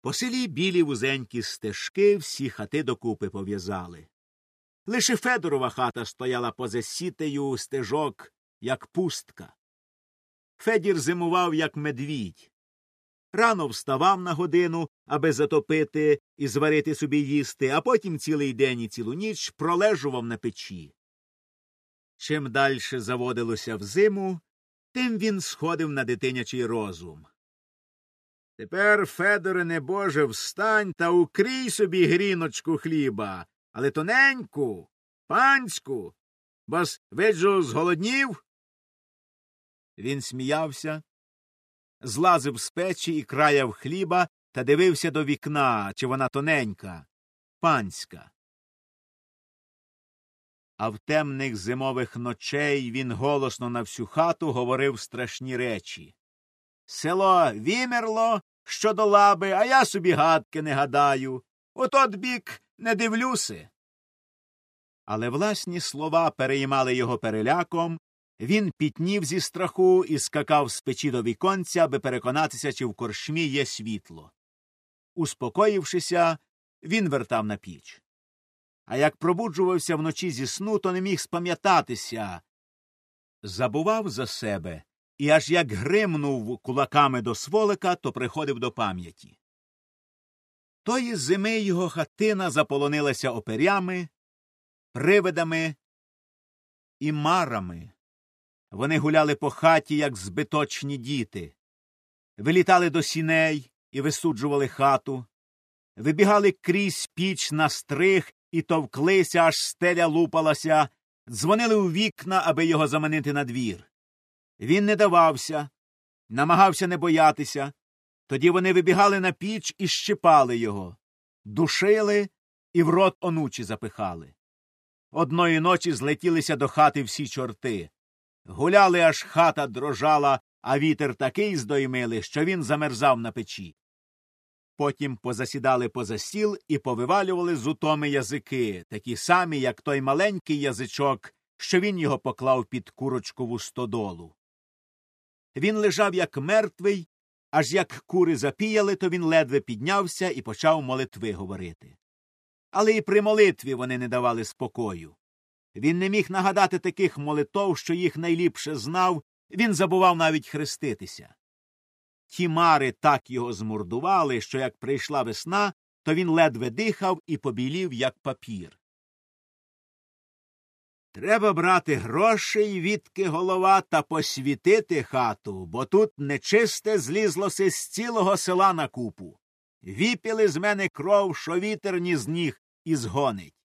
По селі білі вузенькі стежки всі хати докупи пов'язали. Лише Федорова хата стояла поза сітею стежок, як пустка. Федір зимував, як медвідь. Рано вставав на годину, аби затопити і зварити собі їсти, а потім цілий день і цілу ніч пролежував на печі. Чим дальше заводилося в зиму, тим він сходив на дитинячий розум. Тепер, Федоре небоже, встань та укрій собі гріночку хліба, але тоненьку, панську, бо с, виджу, зголоднів. Він сміявся, злазив з печі і краяв хліба та дивився до вікна, чи вона тоненька, панська. А в темних зимових ночей він голосно на всю хату говорив страшні речі. Село вімерло щодо лаби, а я собі гадки не гадаю. У тот бік не дивлюси. Але власні слова переймали його переляком, він пітнів зі страху і скакав з печі до віконця, аби переконатися, чи в коршмі є світло. Успокоївшися, він вертав на піч. А як пробуджувався вночі зі сну, то не міг спам'ятатися. Забував за себе і аж як гримнув кулаками до сволика, то приходив до пам'яті. Тої зими його хатина заполонилася оперями, привидами і марами. Вони гуляли по хаті, як збиточні діти, вилітали до сіней і висуджували хату, вибігали крізь піч на стриг і товклися, аж стеля лупалася, дзвонили у вікна, аби його заманити на двір. Він не давався, намагався не боятися. Тоді вони вибігали на піч і щипали його, душили і в рот онучі запихали. Одної ночі злетілися до хати всі чорти. Гуляли, аж хата дрожала, а вітер такий здоймили, що він замерзав на печі. Потім позасідали поза стіл і повивалювали з утоми язики, такі самі, як той маленький язичок, що він його поклав під курочкову стодолу. Він лежав як мертвий, аж як кури запіяли, то він ледве піднявся і почав молитви говорити. Але і при молитві вони не давали спокою. Він не міг нагадати таких молитов, що їх найліпше знав, він забував навіть хреститися. Ті мари так його змордували, що як прийшла весна, то він ледве дихав і побілів, як папір. Треба брати грошей, відки голова, та посвітити хату, бо тут нечисте злізлося з цілого села на купу. Віпіли з мене кров, що вітер ні з ніг і згонить.